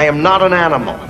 I am not an animal.